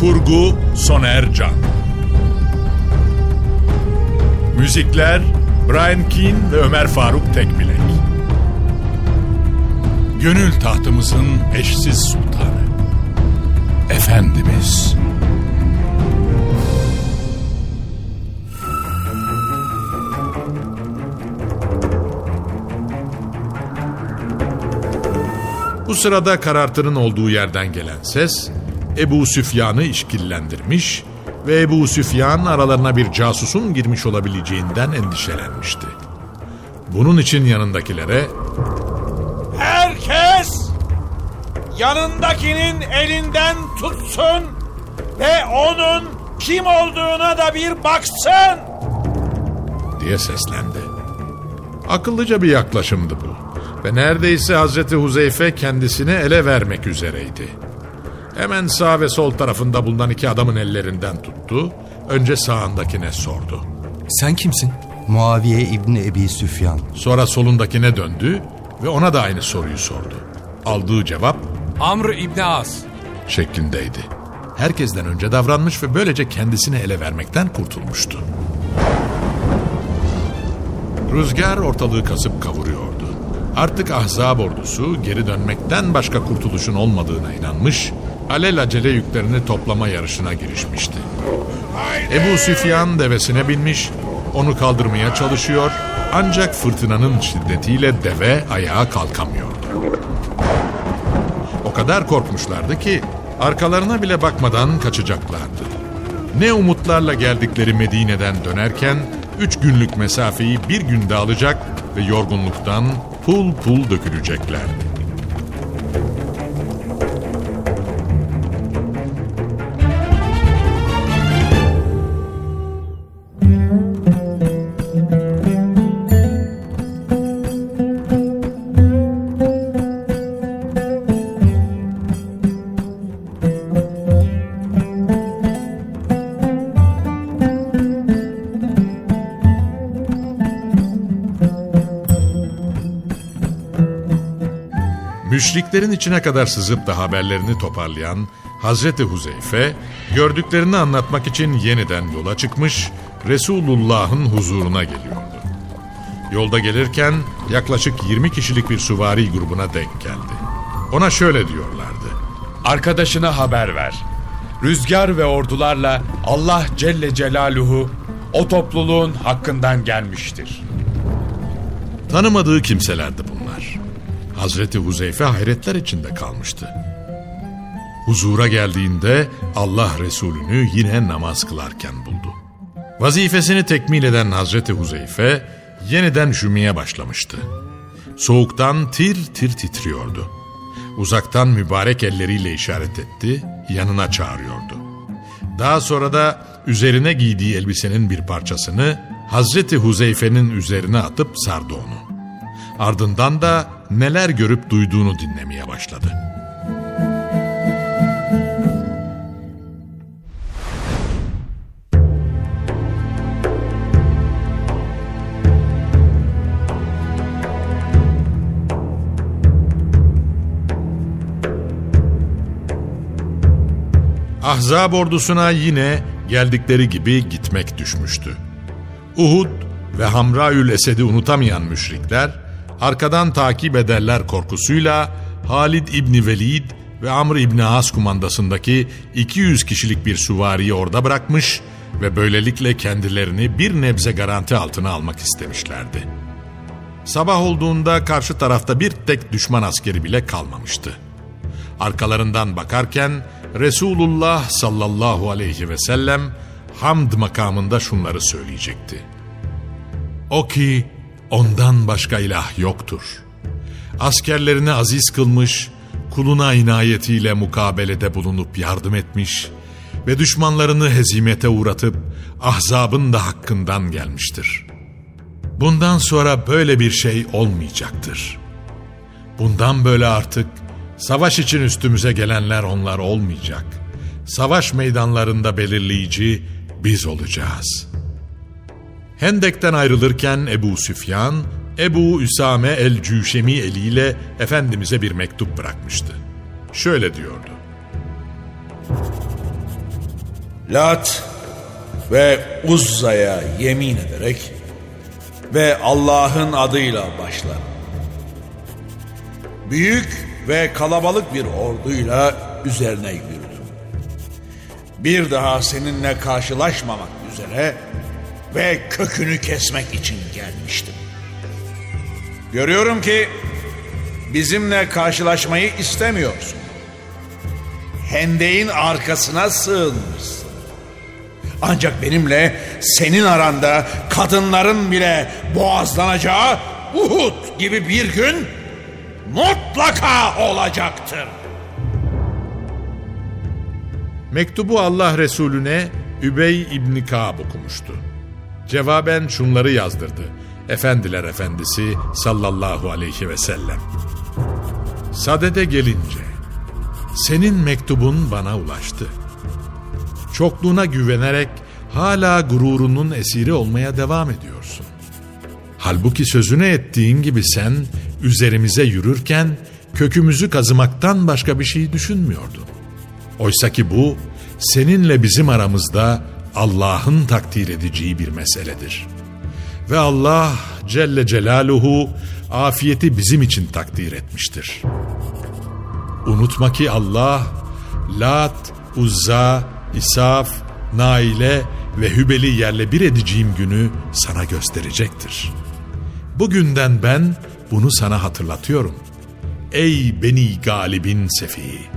Kurgu Soner Can. Müzikler Brian Keane ve Ömer Faruk Tekbilek. Gönül tahtımızın eşsiz sultanı. Efendimiz. Bu sırada karartının olduğu yerden gelen ses Ebu Süfyan'ı işkillendirmiş ve Ebu Süfyan aralarına bir casusun girmiş olabileceğinden endişelenmişti. Bunun için yanındakilere Herkes yanındakinin elinden tutsun ve onun kim olduğuna da bir baksın. diye seslendi. Akıllıca bir yaklaşımdı bu. Ve neredeyse Hazreti Huzeyfe kendisini ele vermek üzereydi. Hemen sağ ve sol tarafında bulunan iki adamın ellerinden tuttu. Önce sağındakine sordu. Sen kimsin? Muaviye İbni Ebi Süfyan. Sonra solundakine döndü ve ona da aynı soruyu sordu. Aldığı cevap Amr İbni As. şeklindeydi. Herkesten önce davranmış ve böylece kendisini ele vermekten kurtulmuştu. Rüzgar ortalığı kasıp kavuruyordu. Artık ahzab ordusu geri dönmekten başka kurtuluşun olmadığına inanmış, alelacele yüklerini toplama yarışına girişmişti. Ebu Süfyan devesine binmiş, onu kaldırmaya çalışıyor ancak fırtınanın şiddetiyle deve ayağa kalkamıyordu. O kadar korkmuşlardı ki arkalarına bile bakmadan kaçacaklardı. Ne umutlarla geldikleri Medine'den dönerken üç günlük mesafeyi bir günde alacak ve yorgunluktan pul pul döküleceklerdi. Müşriklerin içine kadar sızıp da haberlerini toparlayan Hazreti Huzeyfe gördüklerini anlatmak için yeniden yola çıkmış Resulullah'ın huzuruna geliyordu. Yolda gelirken yaklaşık 20 kişilik bir süvari grubuna denk geldi. Ona şöyle diyorlardı. Arkadaşına haber ver. Rüzgar ve ordularla Allah Celle Celaluhu o topluluğun hakkından gelmiştir. Tanımadığı kimselerdi bunlar. Hazreti Huzeyfe hayretler içinde kalmıştı. Huzura geldiğinde Allah Resulü'nü yine namaz kılarken buldu. Vazifesini tekmil eden Hazreti Huzeyfe yeniden üşümeye başlamıştı. Soğuktan tir tir titriyordu. Uzaktan mübarek elleriyle işaret etti, yanına çağırıyordu. Daha sonra da üzerine giydiği elbisenin bir parçasını Hazreti Huzeyfe'nin üzerine atıp sardı onu. Ardından da neler görüp duyduğunu dinlemeye başladı. Ahzab ordusuna yine geldikleri gibi gitmek düşmüştü. Uhud ve Hamraül Esed'i unutamayan müşrikler arkadan takip ederler korkusuyla Halid İbni Velid ve Amr İbni As kumandasındaki 200 kişilik bir süvariyi orada bırakmış ve böylelikle kendilerini bir nebze garanti altına almak istemişlerdi. Sabah olduğunda karşı tarafta bir tek düşman askeri bile kalmamıştı. Arkalarından bakarken Resulullah sallallahu aleyhi ve sellem hamd makamında şunları söyleyecekti. O ki ondan başka ilah yoktur. Askerlerini aziz kılmış, kuluna inayetiyle mukabelede bulunup yardım etmiş ve düşmanlarını hezimete uğratıp ahzabın da hakkından gelmiştir. Bundan sonra böyle bir şey olmayacaktır. Bundan böyle artık savaş için üstümüze gelenler onlar olmayacak. Savaş meydanlarında belirleyici biz olacağız. Hendek'ten ayrılırken Ebu Süfyan, Ebu Üsame el-Cüşemi eliyle Efendimiz'e bir mektup bırakmıştı. Şöyle diyordu. Lat ve Uzza'ya yemin ederek ve Allah'ın adıyla başlar. Büyük ve kalabalık bir orduyla üzerine yürüdüm. Bir daha seninle karşılaşmamak üzere ve kökünü kesmek için gelmiştim. Görüyorum ki bizimle karşılaşmayı istemiyorsun. Hendeğin arkasına sığınmışsın. Ancak benimle senin aranda kadınların bile boğazlanacağı Uhud gibi bir gün mutlaka olacaktır. Mektubu Allah Resulüne Übey İbni Ka'b okumuştu. Cevaben şunları yazdırdı. Efendiler Efendisi sallallahu aleyhi ve sellem. Sadede gelince, senin mektubun bana ulaştı. Çokluğuna güvenerek hala gururunun esiri olmaya devam ediyorsun. Halbuki sözünü ettiğin gibi sen üzerimize yürürken kökümüzü kazımaktan başka bir şey düşünmüyordun. Oysa ki bu seninle bizim aramızda Allah'ın takdir edeceği bir meseledir. Ve Allah Celle Celaluhu afiyeti bizim için takdir etmiştir. Unutma ki Allah Lat, Uzza, İsaf, Naile ve Hübel'i yerle bir edeceğim günü sana gösterecektir. Bugünden ben bunu sana hatırlatıyorum. Ey beni galibin sefihi!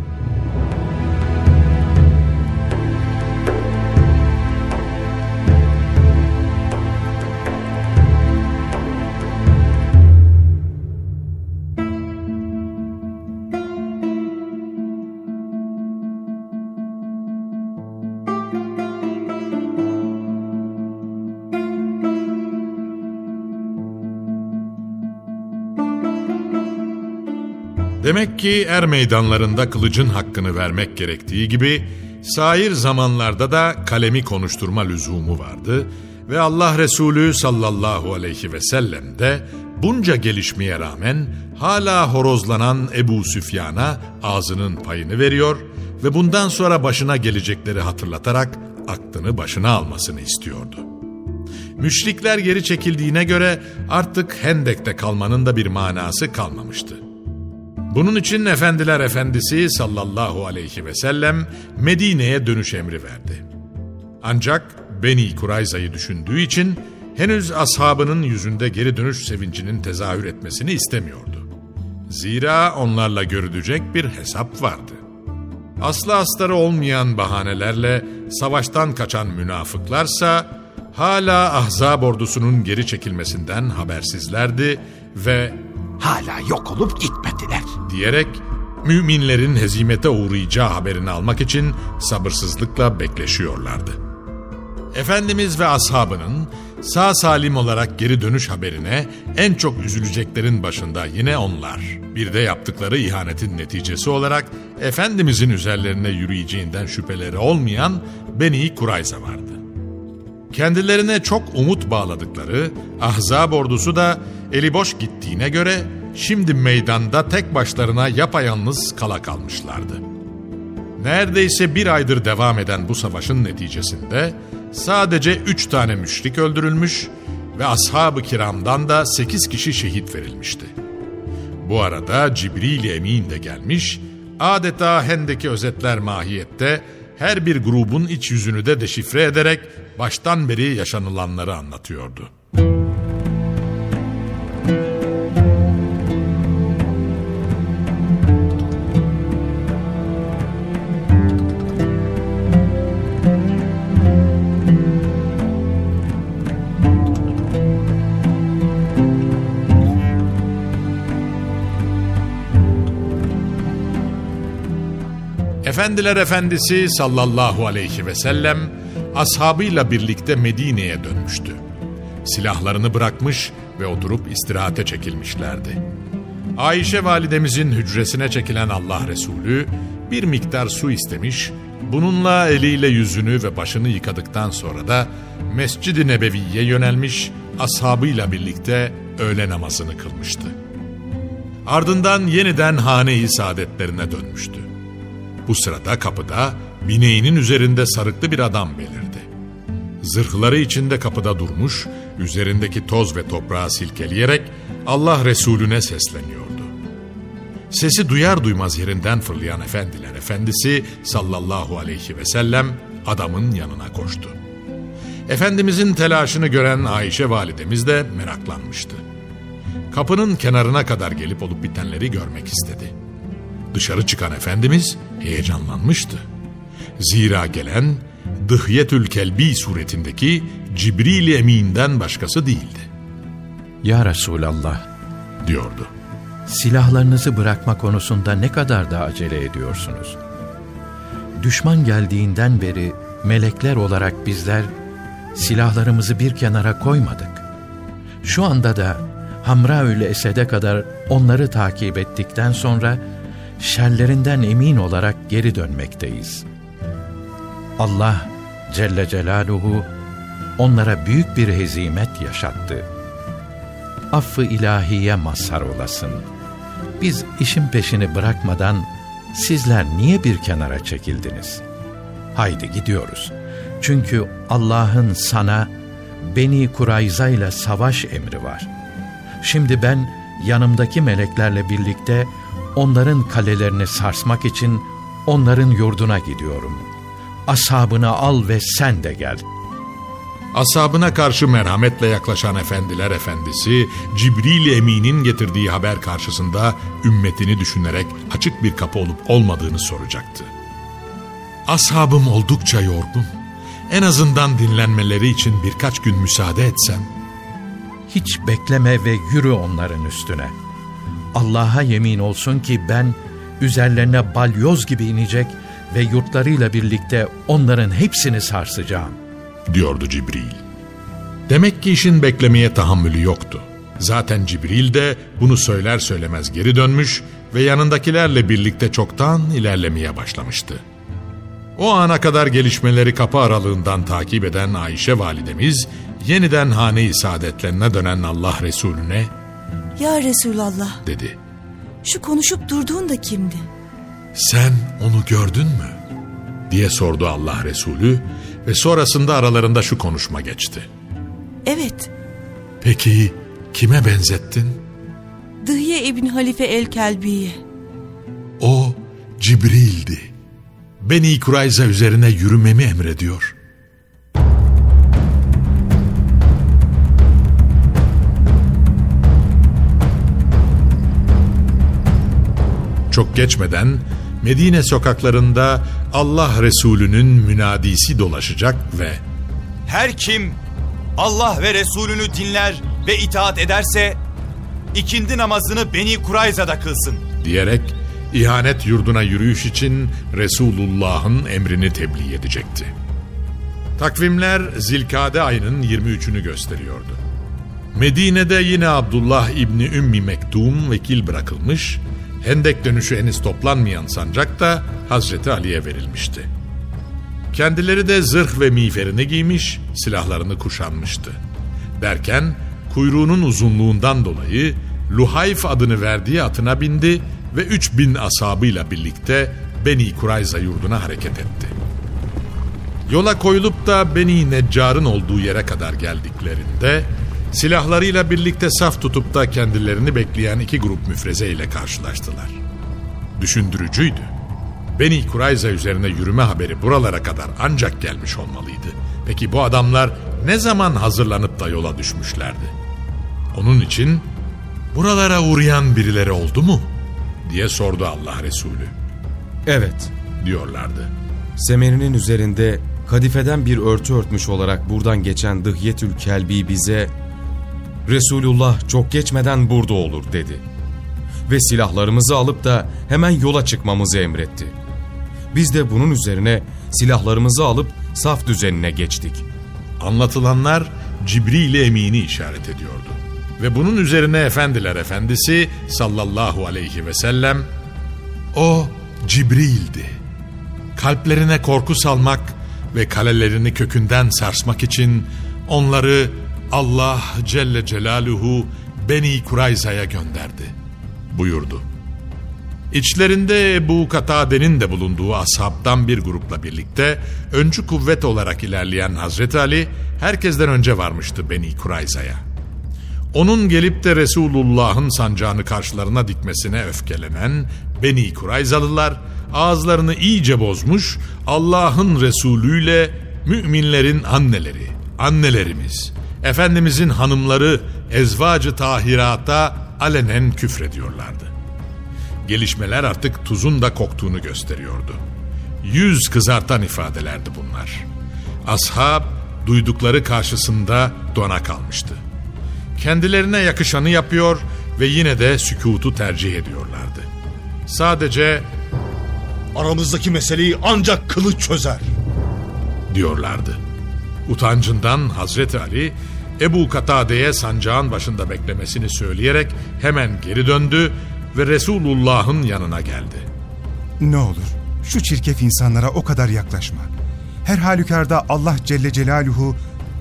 Demek ki er meydanlarında kılıcın hakkını vermek gerektiği gibi sair zamanlarda da kalemi konuşturma lüzumu vardı ve Allah Resulü sallallahu aleyhi ve sellem de bunca gelişmeye rağmen hala horozlanan Ebu Süfyan'a ağzının payını veriyor ve bundan sonra başına gelecekleri hatırlatarak aklını başına almasını istiyordu. Müşrikler geri çekildiğine göre artık Hendek'te kalmanın da bir manası kalmamıştı. Bunun için Efendiler Efendisi sallallahu aleyhi ve sellem Medine'ye dönüş emri verdi. Ancak Beni Kurayza'yı düşündüğü için henüz ashabının yüzünde geri dönüş sevincinin tezahür etmesini istemiyordu. Zira onlarla görülecek bir hesap vardı. Aslı astarı olmayan bahanelerle savaştan kaçan münafıklarsa hala Ahzab ordusunun geri çekilmesinden habersizlerdi ve Hala yok olup gitmediler. diyerek müminlerin hezimete uğrayacağı haberini almak için sabırsızlıkla bekleşiyorlardı. Efendimiz ve ashabının sağ salim olarak geri dönüş haberine en çok üzüleceklerin başında yine onlar. Bir de yaptıkları ihanetin neticesi olarak Efendimizin üzerlerine yürüyeceğinden şüpheleri olmayan Beni Kurayza vardı. Kendilerine çok umut bağladıkları Ahzab ordusu da eli boş gittiğine göre şimdi meydanda tek başlarına yapayalnız kala kalmışlardı. Neredeyse bir aydır devam eden bu savaşın neticesinde sadece üç tane müşrik öldürülmüş ve ashab-ı kiramdan da sekiz kişi şehit verilmişti. Bu arada Cibril Emin de gelmiş, adeta Hendek'i özetler mahiyette her bir grubun iç yüzünü de deşifre ederek baştan beri yaşanılanları anlatıyordu. Efendiler Efendisi sallallahu aleyhi ve sellem ashabıyla birlikte Medine'ye dönmüştü. Silahlarını bırakmış ve oturup istirahate çekilmişlerdi. Ayşe validemizin hücresine çekilen Allah Resulü bir miktar su istemiş, bununla eliyle yüzünü ve başını yıkadıktan sonra da Mescid-i Nebevi'ye yönelmiş, ashabıyla birlikte öğle namazını kılmıştı. Ardından yeniden hane-i saadetlerine dönmüştü. Bu sırada kapıda bineğinin üzerinde sarıklı bir adam belirdi. Zırhları içinde kapıda durmuş, üzerindeki toz ve toprağı silkeleyerek Allah Resulüne sesleniyordu. Sesi duyar duymaz yerinden fırlayan efendiler efendisi sallallahu aleyhi ve sellem adamın yanına koştu. Efendimizin telaşını gören Ayşe validemiz de meraklanmıştı. Kapının kenarına kadar gelip olup bitenleri görmek istedi. Dışarı çıkan Efendimiz heyecanlanmıştı. Zira gelen Dıhyetül Kelbi suretindeki Cibril Emin'den başkası değildi, Ya Resulallah, diyordu. silahlarınızı bırakma konusunda ne kadar da acele ediyorsunuz? Düşman geldiğinden beri melekler olarak bizler silahlarımızı bir kenara koymadık. Şu anda da Hamraül Esed'e kadar onları takip ettikten sonra şerlerinden emin olarak geri dönmekteyiz. Allah Celle Celaluhu onlara büyük bir hezimet yaşattı. Affı ilahiye mazhar olasın. Biz işin peşini bırakmadan sizler niye bir kenara çekildiniz? Haydi gidiyoruz. Çünkü Allah'ın sana Beni Kurayza ile savaş emri var. Şimdi ben yanımdaki meleklerle birlikte onların kalelerini sarsmak için onların yurduna gidiyorum. Ashabını al ve sen de gel. Asabına karşı merhametle yaklaşan efendiler efendisi Cibril Emin'in getirdiği haber karşısında ümmetini düşünerek açık bir kapı olup olmadığını soracaktı. Ashabım oldukça yorgun. En azından dinlenmeleri için birkaç gün müsaade etsem. Hiç bekleme ve yürü onların üstüne. Allah'a yemin olsun ki ben üzerlerine balyoz gibi inecek ve yurtlarıyla birlikte onların hepsini sarsacağım. Diyordu Cibril. Demek ki işin beklemeye tahammülü yoktu. Zaten Cibril de bunu söyler söylemez geri dönmüş ve yanındakilerle birlikte çoktan ilerlemeye başlamıştı. O ana kadar gelişmeleri kapı aralığından takip eden Ayşe validemiz yeniden hane-i saadetlerine dönen Allah Resulüne Ya Resulallah, dedi. şu konuşup durduğun da kimdi? Sen onu gördün mü? diye sordu Allah Resulü ve sonrasında aralarında şu konuşma geçti. Evet, Peki kime benzettin? Dıhye İbn Halife el-Kelbi'ye. O Cibril'di. Beni Kurayza üzerine yürümemi emrediyor. Çok geçmeden Medine sokaklarında Allah Resulü'nün münadisi dolaşacak ve Her kim Allah ve Resulünü dinler ve itaat ederse ikindi namazını Beni Kurayza'da kılsın. diyerek ihanet yurduna yürüyüş için Resulullah'ın emrini tebliğ edecekti. Takvimler Zilkade ayının 23'ünü gösteriyordu. Medine'de yine Abdullah İbni Ümmi Mektum vekil bırakılmış, Hendek dönüşü henüz toplanmayan sancak da Hazreti Ali'ye verilmişti. Kendileri de zırh ve miğferini giymiş, silahlarını kuşanmıştı. Derken kuyruğunun uzunluğundan dolayı Luhayf adını verdiği atına bindi ve 3000 asabıyla birlikte Beni Kurayza yurduna hareket etti. Yola koyulup da Beni Neccar'ın olduğu yere kadar geldiklerinde silahlarıyla birlikte saf tutup da kendilerini bekleyen iki grup müfreze ile karşılaştılar. düşündürücüydü. Beni Kurayza üzerine yürüme haberi buralara kadar ancak gelmiş olmalıydı. Peki bu adamlar ne zaman hazırlanıp da yola düşmüşlerdi? Onun için buralara uğrayan birileri oldu mu? diye sordu Allah Resulü. Evet, diyorlardı. Semerinin üzerinde kadifeden bir örtü örtmüş olarak buradan geçen Dıhyetül Kelbi bize Resulullah çok geçmeden burada olur dedi. Ve silahlarımızı alıp da hemen yola çıkmamızı emretti. Biz de bunun üzerine silahlarımızı alıp saf düzenine geçtik. Anlatılanlar Cibril Emin'i işaret ediyordu. Ve bunun üzerine Efendiler Efendisi sallallahu aleyhi ve sellem o Cibril'di. Kalplerine korku salmak ve kalelerini kökünden sarsmak için onları Allah Celle Celaluhu Beni Kurayza'ya gönderdi buyurdu. İçlerinde Ebu Katade'nin de bulunduğu ashabtan bir grupla birlikte öncü kuvvet olarak ilerleyen Hazreti Ali herkesten önce varmıştı Beni Kurayza'ya. Onun gelip de Resulullah'ın sancağını karşılarına dikmesine öfkelenen Beni Kurayzalılar ağızlarını iyice bozmuş Allah'ın Resulüyle müminlerin anneleri, annelerimiz, Efendimizin hanımları ezvacı tahirata alenen küfrediyorlardı. Gelişmeler artık tuzun da koktuğunu gösteriyordu. Yüz kızartan ifadelerdi bunlar. Ashab duydukları karşısında dona kalmıştı. Kendilerine yakışanı yapıyor ve yine de sükutu tercih ediyorlardı. Sadece aramızdaki meseleyi ancak kılıç çözer diyorlardı. Utancından Hazreti Ali Ebu Katade'ye sancağın başında beklemesini söyleyerek hemen geri döndü ve Resulullah'ın yanına geldi. Ne olur şu çirkef insanlara o kadar yaklaşma. Her halükarda Allah Celle Celaluhu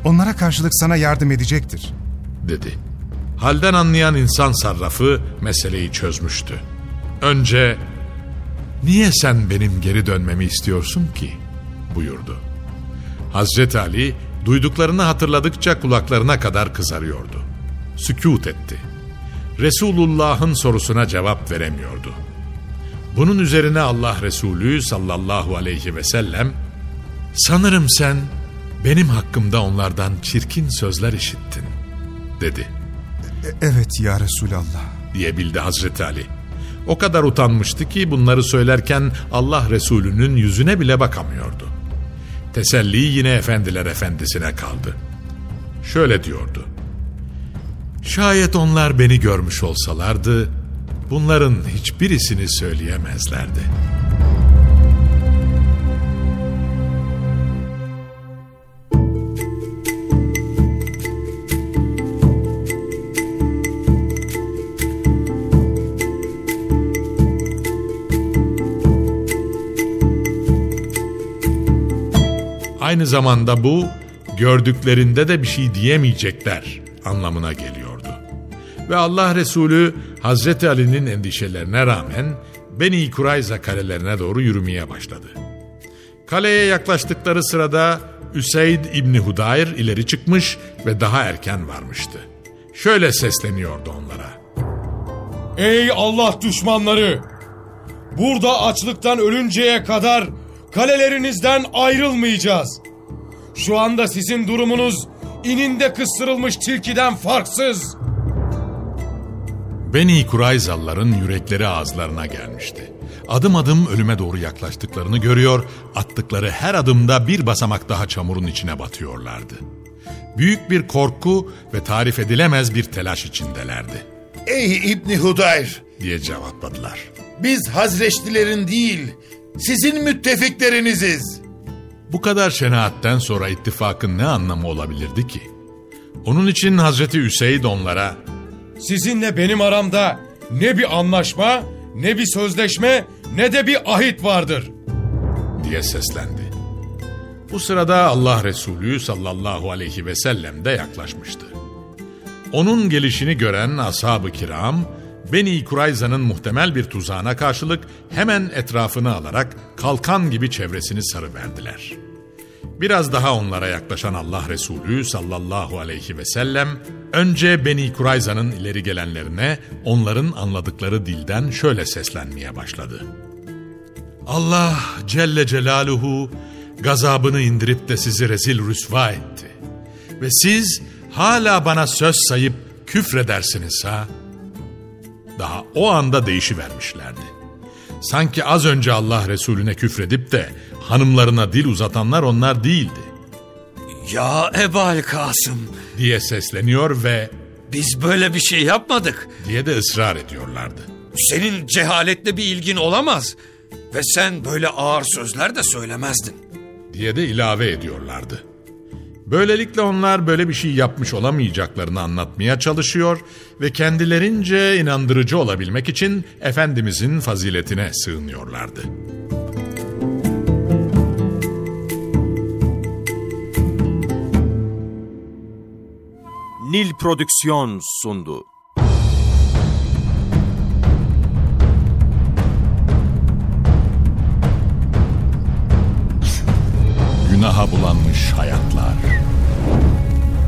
onlara karşılık sana yardım edecektir. Dedi. Halden anlayan insan sarrafı meseleyi çözmüştü. Önce niye sen benim geri dönmemi istiyorsun ki? buyurdu. Hazreti Ali duyduklarını hatırladıkça kulaklarına kadar kızarıyordu. Sükut etti. Resulullah'ın sorusuna cevap veremiyordu. Bunun üzerine Allah Resulü sallallahu aleyhi ve sellem sanırım sen benim hakkımda onlardan çirkin sözler işittin dedi. E, evet ya Resulallah diyebildi Hazreti Ali. O kadar utanmıştı ki bunları söylerken Allah Resulü'nün yüzüne bile bakamıyordu. Teselli yine efendiler efendisine kaldı. Şöyle diyordu. Şayet onlar beni görmüş olsalardı, bunların hiçbirisini söyleyemezlerdi. Aynı zamanda bu, gördüklerinde de bir şey diyemeyecekler anlamına geliyordu. Ve Allah Resulü Hazreti Ali'nin endişelerine rağmen Beni Kurayza kalelerine doğru yürümeye başladı. Kaleye yaklaştıkları sırada Üseyd İbni Hudayr ileri çıkmış ve daha erken varmıştı. Şöyle sesleniyordu onlara. Ey Allah düşmanları! Burada açlıktan ölünceye kadar kalelerinizden ayrılmayacağız. Şu anda sizin durumunuz ininde kıstırılmış tilkiden farksız. Beni Kurayzalların yürekleri ağızlarına gelmişti. Adım adım ölüme doğru yaklaştıklarını görüyor, attıkları her adımda bir basamak daha çamurun içine batıyorlardı. Büyük bir korku ve tarif edilemez bir telaş içindelerdi. Ey İbni Hudayr! diye cevapladılar. Biz Hazreçlilerin değil, sizin müttefikleriniziz. Bu kadar şenaatten sonra ittifakın ne anlamı olabilirdi ki? Onun için Hazreti Üseyd onlara Sizinle benim aramda ne bir anlaşma, ne bir sözleşme, ne de bir ahit vardır. Diye seslendi. Bu sırada Allah Resulü sallallahu aleyhi ve sellem de yaklaşmıştı. Onun gelişini gören ashab-ı kiram, Beni Kurayza'nın muhtemel bir tuzağına karşılık hemen etrafını alarak kalkan gibi çevresini sarıverdiler. Biraz daha onlara yaklaşan Allah Resulü sallallahu aleyhi ve sellem önce Beni Kurayza'nın ileri gelenlerine onların anladıkları dilden şöyle seslenmeye başladı. Allah Celle Celaluhu gazabını indirip de sizi rezil rüsva etti. Ve siz hala bana söz sayıp küfredersiniz ha? Daha o anda değişivermişlerdi. Sanki az önce Allah Resulüne küfredip de hanımlarına dil uzatanlar onlar değildi. Ya Ebal Kasım Diye sesleniyor ve biz böyle bir şey yapmadık. diye de ısrar ediyorlardı. Senin cehaletle bir ilgin olamaz. Ve sen böyle ağır sözler de söylemezdin. Diye de ilave ediyorlardı. Böylelikle onlar böyle bir şey yapmış olamayacaklarını anlatmaya çalışıyor ve kendilerince inandırıcı olabilmek için Efendimizin faziletine sığınıyorlardı. Nil Prodüksiyon sundu. Günaha bulanmış hayatlar,